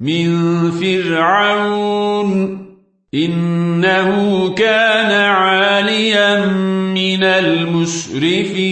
من فرعون إنه كان عاليا من المسرفين.